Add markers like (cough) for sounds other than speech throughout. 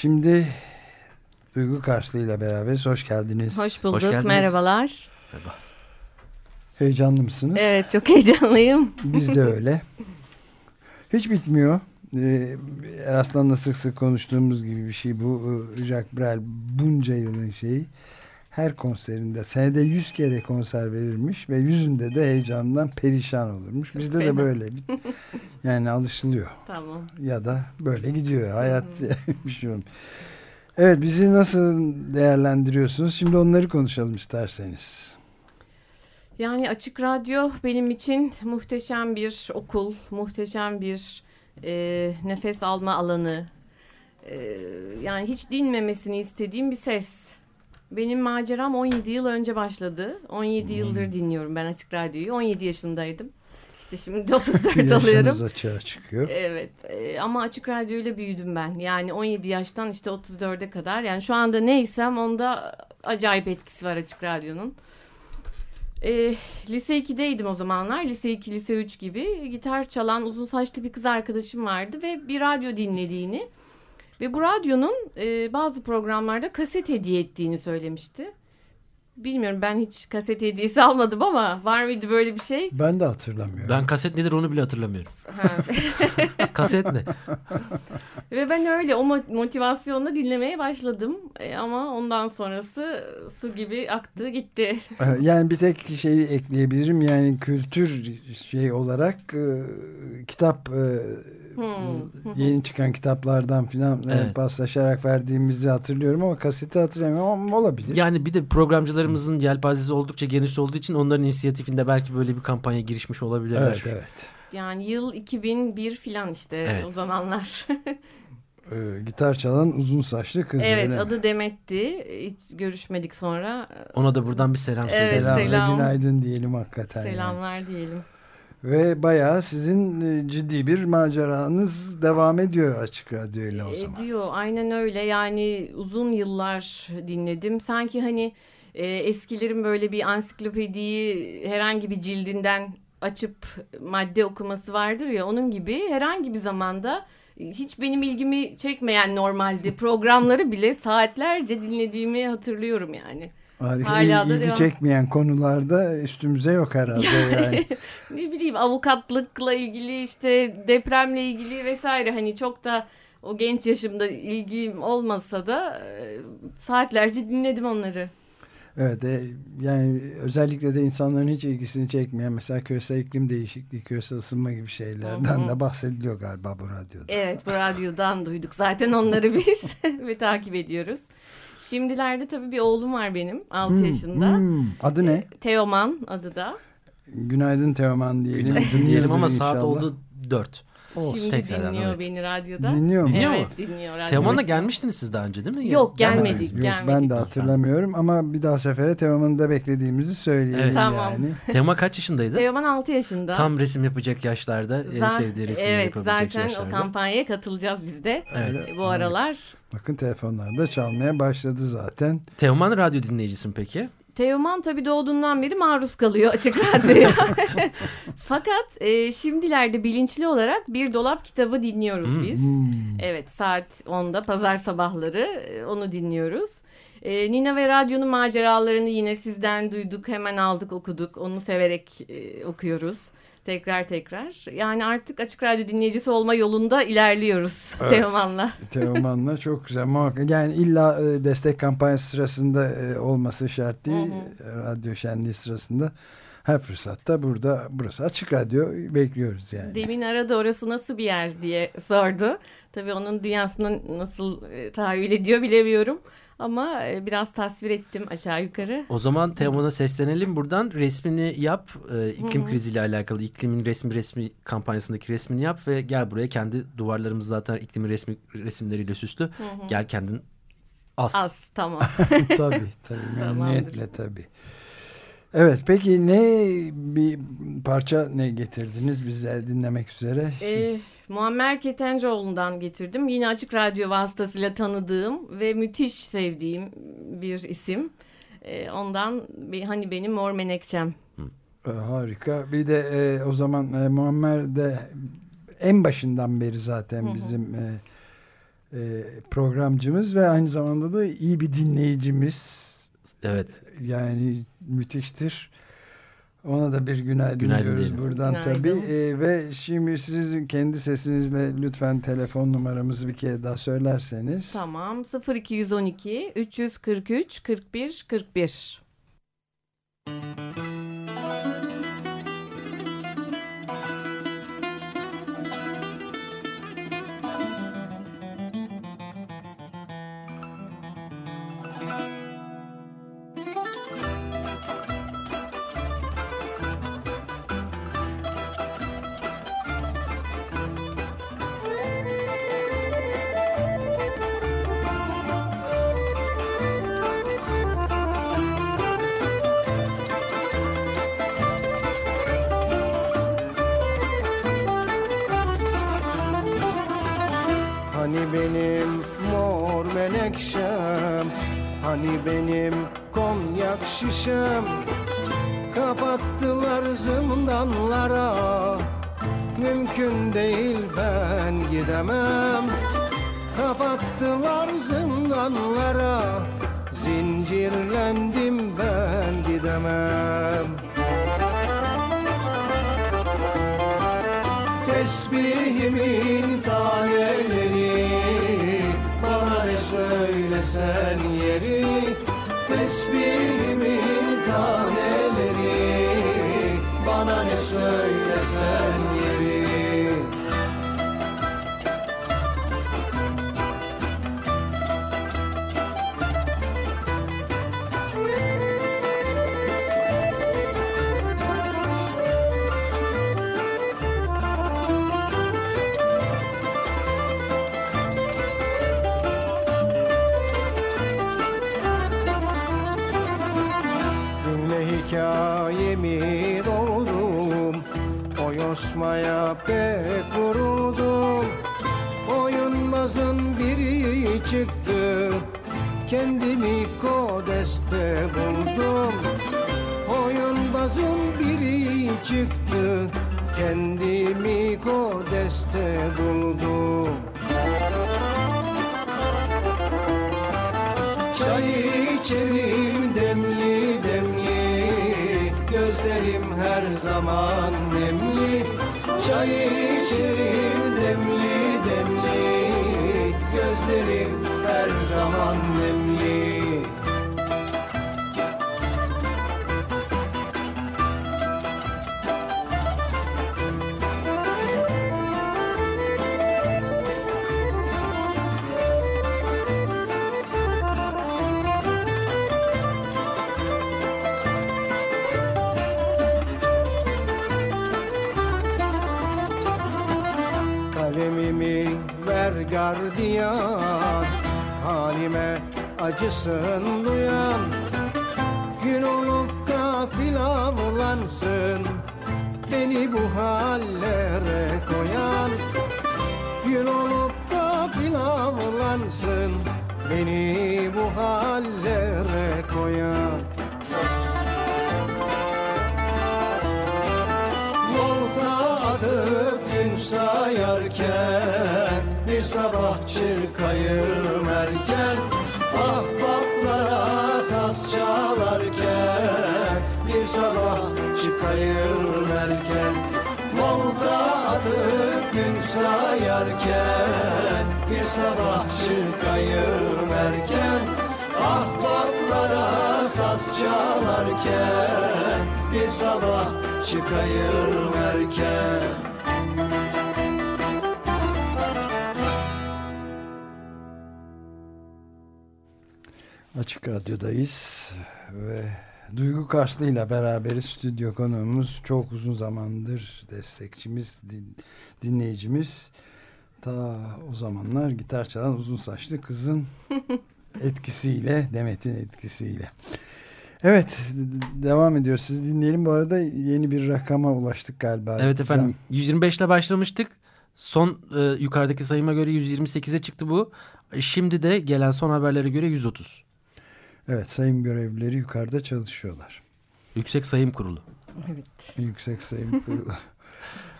Şimdi Duygu Karslı ile beraberiz. Hoş geldiniz. Hoş bulduk. Hoş geldiniz. Merhabalar. Merhaba. Heyecanlı mısınız? Evet çok heyecanlıyım. Biz de (laughs) öyle. Hiç bitmiyor. Ee, Eraslan'la sık sık konuştuğumuz gibi bir şey bu. Ee, Jacques Brel bunca yılın şeyi. Her konserinde senede yüz kere konser verirmiş ve yüzünde de heyecandan perişan olurmuş. Bizde Fena. de böyle. Yani alışılıyor. Tamam. Ya da böyle gidiyor. Hayat (laughs) bir şey olmuyor. Evet bizi nasıl değerlendiriyorsunuz? Şimdi onları konuşalım isterseniz. Yani Açık Radyo benim için muhteşem bir okul, muhteşem bir e, nefes alma alanı. E, yani hiç dinmemesini istediğim bir ses. Benim maceram 17 yıl önce başladı. 17 hmm. yıldır dinliyorum ben Açık Radyo'yu. 17 yaşındaydım. İşte şimdi (laughs) 34 alıyorum. Açığa çıkıyor. Evet e, ama Açık Radyo ile büyüdüm ben. Yani 17 yaştan işte 34'e kadar. Yani şu anda neysem onda acayip etkisi var Açık Radyo'nun. E, lise 2'deydim o zamanlar. Lise 2, lise 3 gibi. Gitar çalan uzun saçlı bir kız arkadaşım vardı ve bir radyo dinlediğini ve bu radyonun e, bazı programlarda kaset hediye ettiğini söylemişti. Bilmiyorum ben hiç kaset hediyesi (laughs) almadım ama var mıydı böyle bir şey? Ben de hatırlamıyorum. Ben kaset nedir onu bile hatırlamıyorum. (laughs) kaset ne? (laughs) Ve ben öyle o motivasyonla dinlemeye başladım. E, ama ondan sonrası su gibi aktı gitti. Yani bir tek şeyi ekleyebilirim. Yani kültür şey olarak e, kitap e, Hmm. Yeni çıkan kitaplardan filan evet. paslaşarak verdiğimizi hatırlıyorum ama kaseti hatırlamıyorum ama olabilir. Yani bir de programcılarımızın yelpazesi oldukça geniş olduğu için onların inisiyatifinde belki böyle bir kampanya girişmiş olabilirler. Evet evet. Yani yıl 2001 filan işte evet. o zamanlar. (laughs) ee, gitar çalan uzun saçlı kız. Evet adı Demet'ti. Hiç görüşmedik sonra. Ona da buradan bir selam. Evet, selam, selam. günaydın diyelim hakikaten. Selamlar yani. diyelim. Ve bayağı sizin e, ciddi bir maceranız devam ediyor Açık Radyo ile o zaman. Ediyor aynen öyle yani uzun yıllar dinledim. Sanki hani e, eskilerin böyle bir ansiklopediyi herhangi bir cildinden açıp madde okuması vardır ya onun gibi herhangi bir zamanda hiç benim ilgimi çekmeyen normalde (laughs) programları bile saatlerce dinlediğimi hatırlıyorum yani. Harika. Hala İl, ilgi devam. çekmeyen konularda üstümüze yok herhalde (laughs) yani. (laughs) ne bileyim avukatlıkla ilgili işte depremle ilgili vesaire hani çok da o genç yaşımda ilgim olmasa da e, saatlerce dinledim onları. Evet e, yani özellikle de insanların hiç ilgisini çekmeyen mesela küresel iklim değişikliği, küresel ısınma gibi şeylerden Hı -hı. de bahsediliyor galiba bu radyoda. Evet bu (laughs) radyodan duyduk zaten onları biz ve takip ediyoruz. Şimdilerde tabii bir oğlum var benim 6 hmm, yaşında. Hmm. Adı ne? E, Teoman adı da. Günaydın Teoman diyelim. Günaydın diyelim ama inşallah. saat oldu 4. Olsun. Şimdi Tekrardan, dinliyor evet. beni radyoda. Dinliyor mu? Dinliyor evet mu? dinliyor. Radyoda. Teoman'la gelmiştiniz siz daha önce değil mi? Yok gelmedik. Yok, gelmedik. Ben de hatırlamıyorum ama bir daha sefere Teoman'ı da beklediğimizi söyleyelim evet. tamam. yani. (laughs) Teoman kaç yaşındaydı? Teoman 6 yaşında. Tam resim yapacak yaşlarda. Zaten, en sevdiği resimleri evet, yapabilecek zaten yaşlarda. o kampanyaya katılacağız biz de. Evet. Bu aralar. Bakın telefonlar da çalmaya başladı zaten. Teoman radyo dinleyicisin peki? Teoman tabii doğduğundan beri maruz kalıyor açık radyoya. (laughs) Fakat e, şimdilerde bilinçli olarak bir dolap kitabı dinliyoruz hmm. biz. Evet saat 10'da pazar sabahları e, onu dinliyoruz. E, Nina ve Radyo'nun maceralarını yine sizden duyduk hemen aldık okuduk onu severek e, okuyoruz tekrar tekrar. Yani artık Açık Radyo dinleyicisi olma yolunda ilerliyoruz (laughs) evet. Teoman'la. Teoman'la çok güzel. Muhakkak. Yani illa e, destek kampanyası sırasında e, olması şart değil. Hı hı. Radyo şenliği sırasında her fırsatta burada burası Açık Radyo bekliyoruz yani. Demin arada orası nasıl bir yer diye sordu. Tabii onun dünyasını nasıl e, tahayyül ediyor bilemiyorum. Ama e, biraz tasvir ettim aşağı yukarı. O zaman Teoman'a seslenelim buradan. Resmini yap. E, iklim kriziyle alakalı iklimin resmi resmi kampanyasındaki resmini yap ve gel buraya kendi duvarlarımız zaten iklimin resmi resimleriyle süslü. Hı hı. Gel kendin as. As tamam. (laughs) tabii tabii (laughs) memnuniyetle tabii. Evet peki ne bir parça ne getirdiniz bize dinlemek üzere? Ee, Muammer Ketencoğlu'ndan getirdim. Yine Açık Radyo vasıtasıyla tanıdığım ve müthiş sevdiğim bir isim. Ee, ondan bir, hani benim Mor Menekçem. Ee, harika. Bir de e, o zaman e, Muammer de en başından beri zaten bizim e, e, programcımız ve aynı zamanda da iyi bir dinleyicimiz. Evet. Yani müthiştir. Ona da bir günaydın, günaydın diyoruz diyelim. buradan günaydın. tabii. Ee, ve şimdi sizin kendi sesinizle lütfen telefon numaramızı bir kere daha söylerseniz. Tamam 0212 343 41 41. Hani benim konyak şişem Kapattılar zindanlara Mümkün değil ben gidemem. Kapattılar zindanlara Zincirlendim ben gidemem pek vuruldum Oyunmazın biri çıktı. Kendimi kodeste buldum. Oyunbazın biri çıktı. Kendimi kodeste buldum. Çay içerim demli demli. Gözlerim her zaman nemli Çay içerim demli demli Gözlerim her zaman nemli kalemimi ver gardiyan Halime acısın duyan. Gün olup kafilam ulansın Beni bu hallere koyan. Gün olup kafilam ulansın Beni bu hallere koyan sayarken Bir sabah çıkayım erken. Ahbaplara saz çalarken Bir sabah çıkayım erken. Volta atıp gün sayarken Bir sabah çıkayım erken. Ahbaplara saz çalarken Bir sabah çıkayım erken Açık Radyo'dayız ve Duygu Karslı ile beraber stüdyo konuğumuz çok uzun zamandır destekçimiz, din, dinleyicimiz. Ta o zamanlar gitar çalan uzun saçlı kızın (laughs) etkisiyle, Demet'in etkisiyle. Evet, devam ediyor. Siz dinleyelim. Bu arada yeni bir rakama ulaştık galiba. Evet efendim. 125 ile başlamıştık. Son e, yukarıdaki sayıma göre 128'e çıktı bu. Şimdi de gelen son haberlere göre 130. Evet, sayım görevlileri yukarıda çalışıyorlar. Yüksek Sayım Kurulu. Evet. Yüksek Sayım Kurulu. (laughs)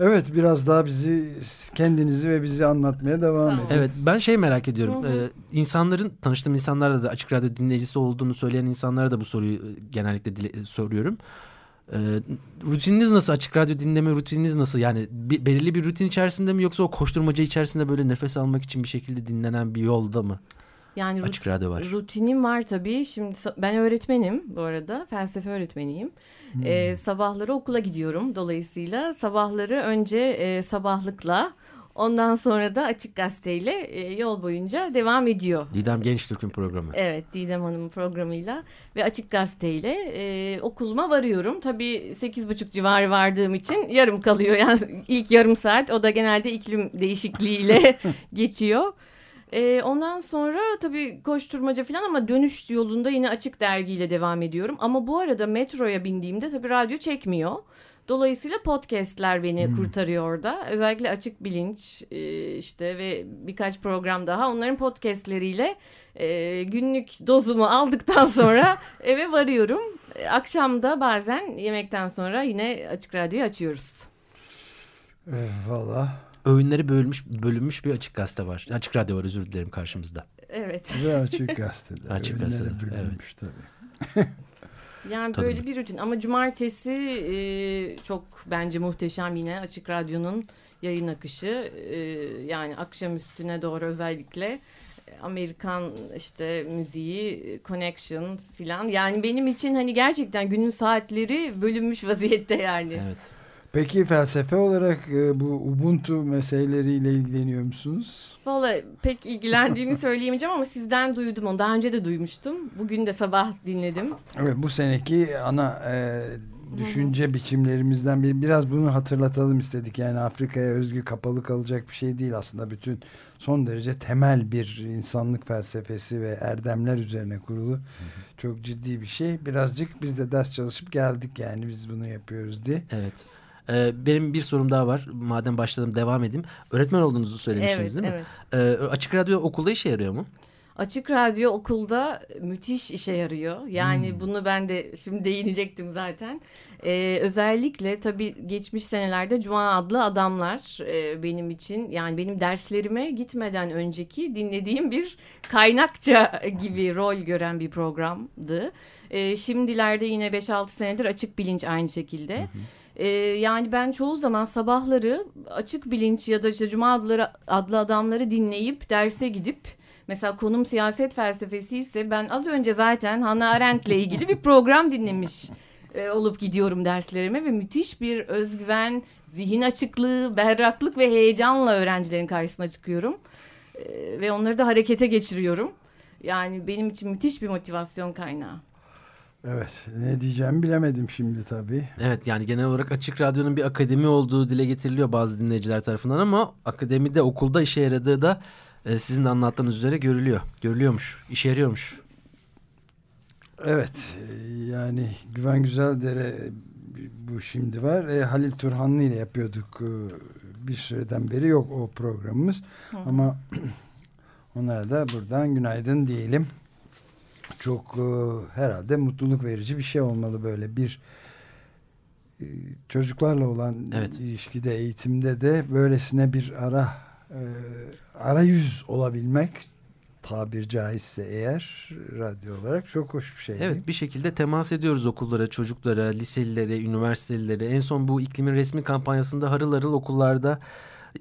Evet biraz daha bizi kendinizi ve bizi anlatmaya devam Tamam. edin. Evet ben şey merak ediyorum. Hı hı. Ee, insanların tanıştığım insanlarla da açık radyo dinleyicisi olduğunu söyleyen insanlara da bu soruyu e, genellikle dile- e, soruyorum. Ee, rutininiz nasıl? Açık radyo dinleme rutininiz nasıl? Yani bir, belirli bir rutin içerisinde mi yoksa o koşturmaca içerisinde böyle nefes almak için bir şekilde dinlenen bir yolda mı? Yani Açık rutin- radyo var. Rutinim var tabii. Şimdi ben öğretmenim bu arada. Felsefe öğretmeniyim. Hmm. Ee, sabahları okula gidiyorum. Dolayısıyla sabahları önce e, sabahlıkla ondan sonra da açık gazeteyle e, yol boyunca devam ediyor. Didem Genç Türk'ün programı. Evet Didem Hanım'ın programıyla ve Açık Gazete'yle e, okuluma varıyorum. Tabii sekiz buçuk civarı vardığım için yarım kalıyor. Yani ilk yarım saat o da genelde iklim değişikliğiyle (laughs) geçiyor. E, ondan sonra tabii koşturmaca falan ama dönüş yolunda yine Açık Dergi'yle devam ediyorum. Ama bu arada metroya bindiğimde tabii radyo çekmiyor. Dolayısıyla podcastler beni kurtarıyor orada. Özellikle Açık Bilinç e, işte ve birkaç program daha onların podcastleriyle e, günlük dozumu aldıktan sonra (laughs) eve varıyorum. E, Akşam da bazen yemekten sonra yine Açık Radyo'yu açıyoruz. E, Valla Öğünleri bölünmüş, bölünmüş bir açık gazete var. Açık radyo var özür dilerim karşımızda. Evet. ve açık gazeteler. Açık gazeteler, bölünmüş tabii. (laughs) Yani Tabii. böyle bir rutin ama cumartesi e, çok bence muhteşem yine Açık Radyo'nun yayın akışı E, yani akşam üstüne doğru özellikle Amerikan işte müziği, connection filan yani benim için hani gerçekten günün saatleri bölünmüş vaziyette yani. Evet. Peki felsefe olarak e, bu Ubuntu meseleleriyle ilgileniyor musunuz? Valla pek ilgilendiğimi (laughs) söyleyemeyeceğim ama sizden duydum onu. Daha önce de duymuştum. Bugün de sabah dinledim. Evet bu seneki ana e, düşünce biçimlerimizden biri. Biraz bunu hatırlatalım istedik. Yani Afrika'ya özgü kapalı kalacak bir şey değil aslında. Bütün son derece temel bir insanlık felsefesi ve erdemler üzerine kurulu. Çok ciddi bir şey. Birazcık biz de ders çalışıp geldik yani biz bunu yapıyoruz diye. Evet. Ee, benim bir sorum daha var. Madem başladım devam edeyim. Öğretmen olduğunuzu söylemiştiniz Evet, değil mi? evet. Ee, açık radyo okulda işe yarıyor mu? Açık Radyo okulda müthiş işe yarıyor. Yani Hmm. bunu ben de şimdi değinecektim zaten. Ee, özellikle tabii geçmiş senelerde Cuma adlı adamlar e, benim için yani benim derslerime gitmeden önceki dinlediğim bir kaynakça (laughs) gibi rol gören bir programdı. Ee, şimdilerde yine 5-6 senedir Açık Bilinç aynı şekilde. Ee, yani ben çoğu zaman sabahları açık bilinç ya da işte Cuma adları, adlı adamları dinleyip derse gidip mesela konum siyaset felsefesi ise ben az önce zaten Hannah Arendt'le ilgili bir program dinlemiş e, olup gidiyorum derslerime ve müthiş bir özgüven, zihin açıklığı, berraklık ve heyecanla öğrencilerin karşısına çıkıyorum. Ee, ve onları da harekete geçiriyorum. Yani benim için müthiş bir motivasyon kaynağı. Evet ne diyeceğimi bilemedim şimdi tabii. Evet yani genel olarak Açık Radyo'nun bir akademi olduğu dile getiriliyor bazı dinleyiciler tarafından ama akademide okulda işe yaradığı da e, sizin de anlattığınız üzere görülüyor. Görülüyormuş, işe yarıyormuş. Evet e, yani Güven Güzeldere bu şimdi var. E, Halil Turhanlı ile yapıyorduk e, bir süreden beri yok o programımız. Ama (clears throat) onlara da buradan günaydın diyelim. Çok e, herhalde mutluluk verici bir şey olmalı böyle bir e, çocuklarla olan Evet. ilişkide eğitimde de böylesine bir ara e, arayüz olabilmek tabir caizse eğer radyo olarak çok hoş bir şey. değil? Evet bir şekilde temas ediyoruz okullara, çocuklara, liselilere, üniversitelilere. En son bu iklimin resmi kampanyasında harıl harıl okullarda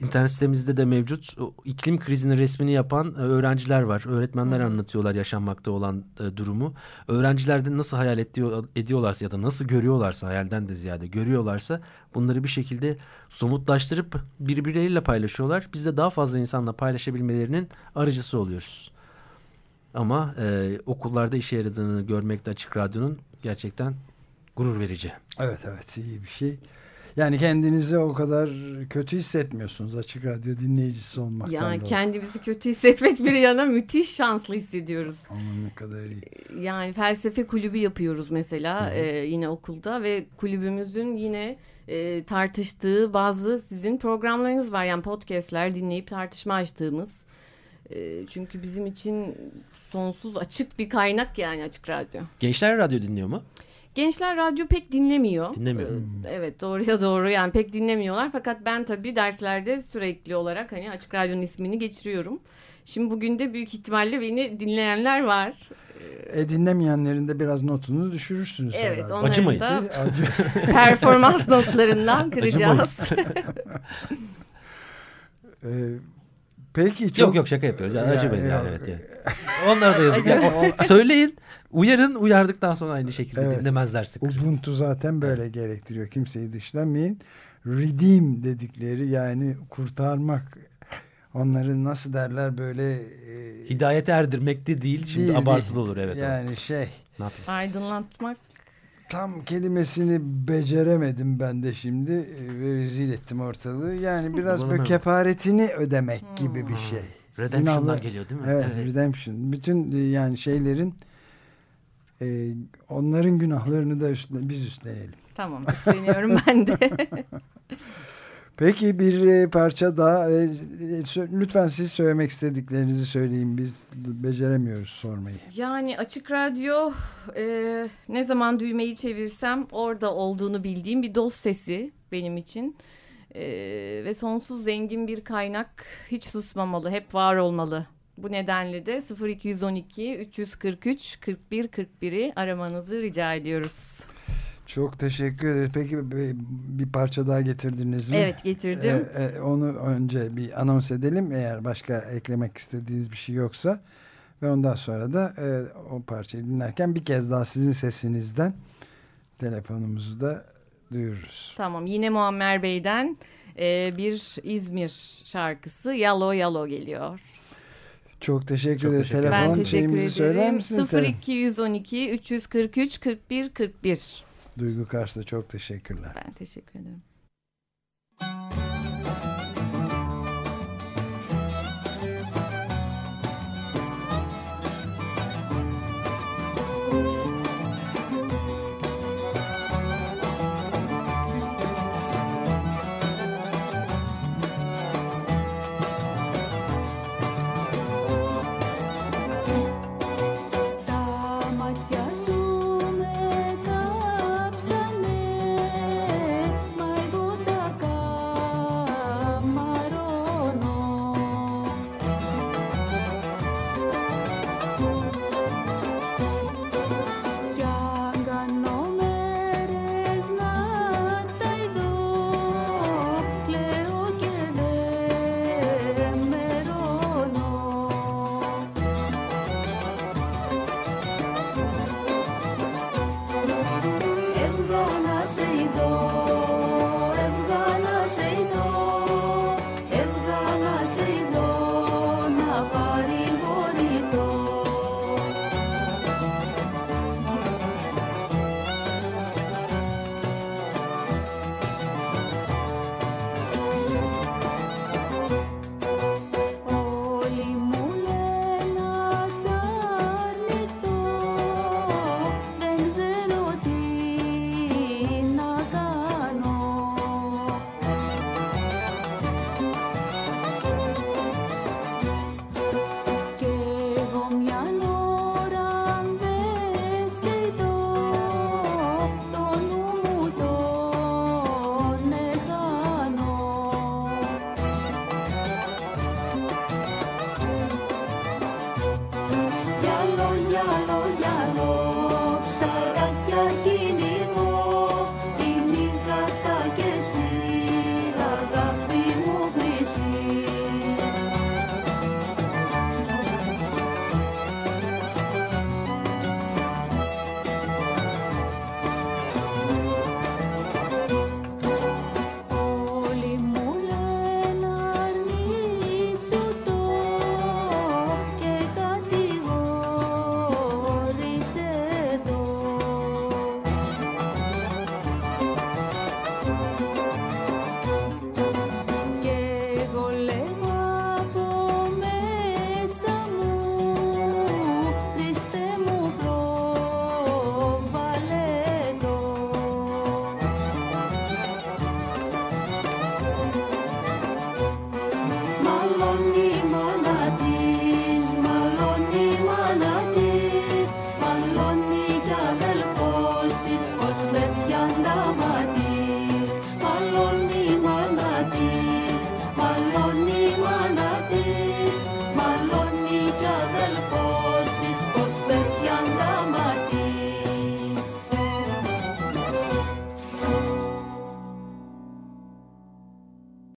internet sitemizde de mevcut iklim krizinin resmini yapan e, öğrenciler var. Öğretmenler Hı. anlatıyorlar yaşanmakta olan e, durumu. Öğrenciler de nasıl hayal ediyor, ediyorlarsa ya da nasıl görüyorlarsa hayalden de ziyade görüyorlarsa bunları bir şekilde somutlaştırıp birbirleriyle paylaşıyorlar. Biz de daha fazla insanla paylaşabilmelerinin arıcısı oluyoruz. Ama e, okullarda işe yaradığını görmekte açık radyonun gerçekten gurur verici. Evet evet iyi bir şey. Yani kendinizi o kadar kötü hissetmiyorsunuz açık radyo dinleyicisi olmaktan Yani dolayı. kendimizi kötü hissetmek bir yana müthiş şanslı hissediyoruz. Aman ne kadar iyi. Yani felsefe kulübü yapıyoruz mesela e, yine okulda ve kulübümüzün yine e, tartıştığı bazı sizin programlarınız var. Yani podcastler dinleyip tartışma açtığımız. E, çünkü bizim için sonsuz açık bir kaynak yani açık radyo. Gençler radyo dinliyor mu? Gençler radyo pek dinlemiyor. Dinlemiyor. Ee, Evet doğruya doğru yani pek dinlemiyorlar. Fakat ben tabii derslerde sürekli olarak hani Açık Radyo'nun ismini geçiriyorum. Şimdi bugün de büyük ihtimalle beni dinleyenler var. E, dinlemeyenlerin de biraz notunu düşürürsünüz Evet herhalde. onları Acımayın. da Acı- (laughs) performans notlarından (laughs) kıracağız. (laughs) E, peki çok... Yok yok şaka yapıyoruz. Yani Ya, acımayın yani yok. evet. evet. Onlar da yazık. (laughs) Yani o- söyleyin, uyarın, uyardıktan sonra aynı şekilde Evet. dinlemezlerse. Ubuntu zaten böyle gerektiriyor. Kimseyi dışlamayın. Redeem dedikleri yani kurtarmak. Onları nasıl derler böyle... e, Hidayete erdirmek de değil, şimdi değil, abartılı değil. olur evet. o. Yani şey Ne yapayım? Aydınlatmak. Tam kelimesini beceremedim ben de şimdi e, ve rezil ettim ortalığı. Yani biraz böyle Bulamıyorum. kefaretini ödemek gibi bir şey. Redemption'dan Günahlar- geliyor değil mi? Evet, redemption. Bütün e, yani şeylerin e, onların günahlarını da üstüne, biz üstlenelim. Tamam üstleniyorum ben de. (laughs) Peki bir e, parça daha e, lütfen siz söylemek istediklerinizi söyleyin biz beceremiyoruz sormayı. Yani Açık Radyo e, ne zaman düğmeyi çevirsem orada olduğunu bildiğim bir dost sesi benim için. E, ve sonsuz zengin bir kaynak hiç susmamalı, hep var olmalı. Bu nedenle de 0212 343 41 41'i aramanızı rica ediyoruz. Çok teşekkür ederiz. Peki bir, bir parça daha getirdiniz mi? Evet getirdim. E, e, onu önce bir anons edelim eğer başka eklemek istediğiniz bir şey yoksa ve ondan sonra da e, o parçayı dinlerken bir kez daha sizin sesinizden telefonumuzu da duyururuz. Tamam yine Muammer Bey'den e, bir İzmir şarkısı Yalo Yalo geliyor. Çok teşekkür Çok ederiz. Telefon Ben teşekkür şeyimizi söyler ederim. misiniz? Tele- 0212 343 41 41. Duygu Kars'ta çok teşekkürler. Ben teşekkür ederim.